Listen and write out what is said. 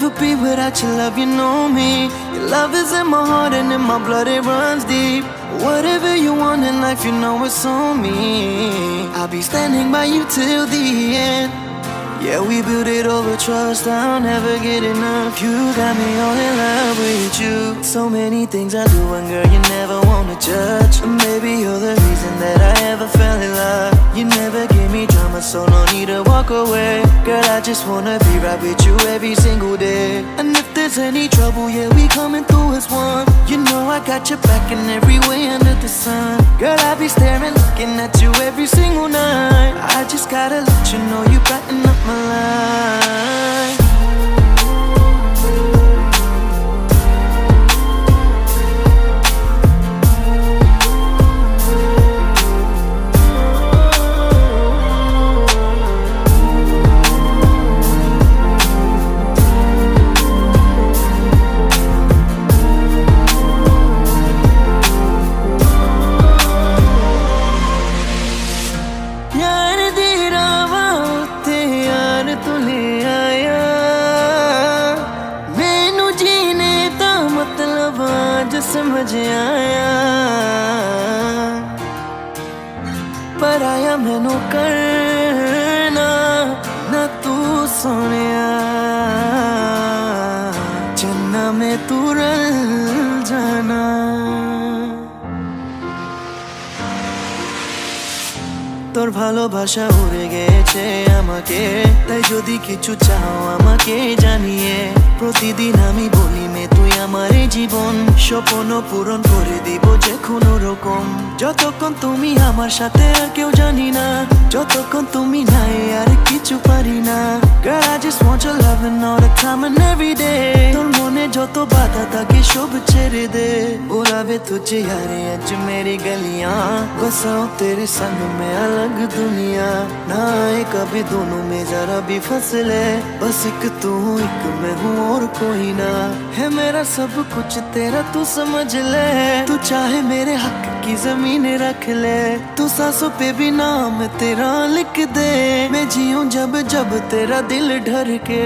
be without your love, you know me. Your love is in my heart and in my blood, it runs deep. Whatever you want in life, you know it's on me. I'll be standing by you till the end. Yeah, we built it over trust, I'll never get enough. You got me all in love with you. So many things I do, and girl, you never wanna judge. And maybe you're the reason that I ever fell in love. So no need to walk away. Girl, I just wanna be right with you every single day. And if there's any trouble, yeah, we coming through as one. You know I got your back in every way under the sun. Girl, I be staring, looking at you every single night. I just gotta let you know you समझ आया पर आया मैनू करना ना तू सोनिया चन्ना में तू रल जाना তোর ভালোবাসা উড়ে গেছে আমাকে তাই যদি কিছু চাও আমাকে জানিয়ে প্রতিদিন আমি বলি মে স্বপ্ন পূরণ করে দিব যে কোনো রকম। যতক্ষণ তুমি আমার সাথে আর কেউ জানি না, যতক্ষণ তুমি নাই আর কিছু পারি না। just want your loving all the time and every day. तुम जो तो बाधा था कि शुभ चेहरे दे। बुलावे तुझे यारे अज मेरी गलियाँ। बसाओ तेरे संग में अलग दुनिया। ना आए कभी दोनों में जरा भी फसले। बस एक तू एक मैं हूँ और कोई ना। है मेरा सब कुछ, तेरा तू समझ ले। तू चाहे मेरे हक की ज़मीन रख ले। तू सासों पे भी नाम तेरा लिख दे। मैं जीऊं जब जब तेरा दिल ढर के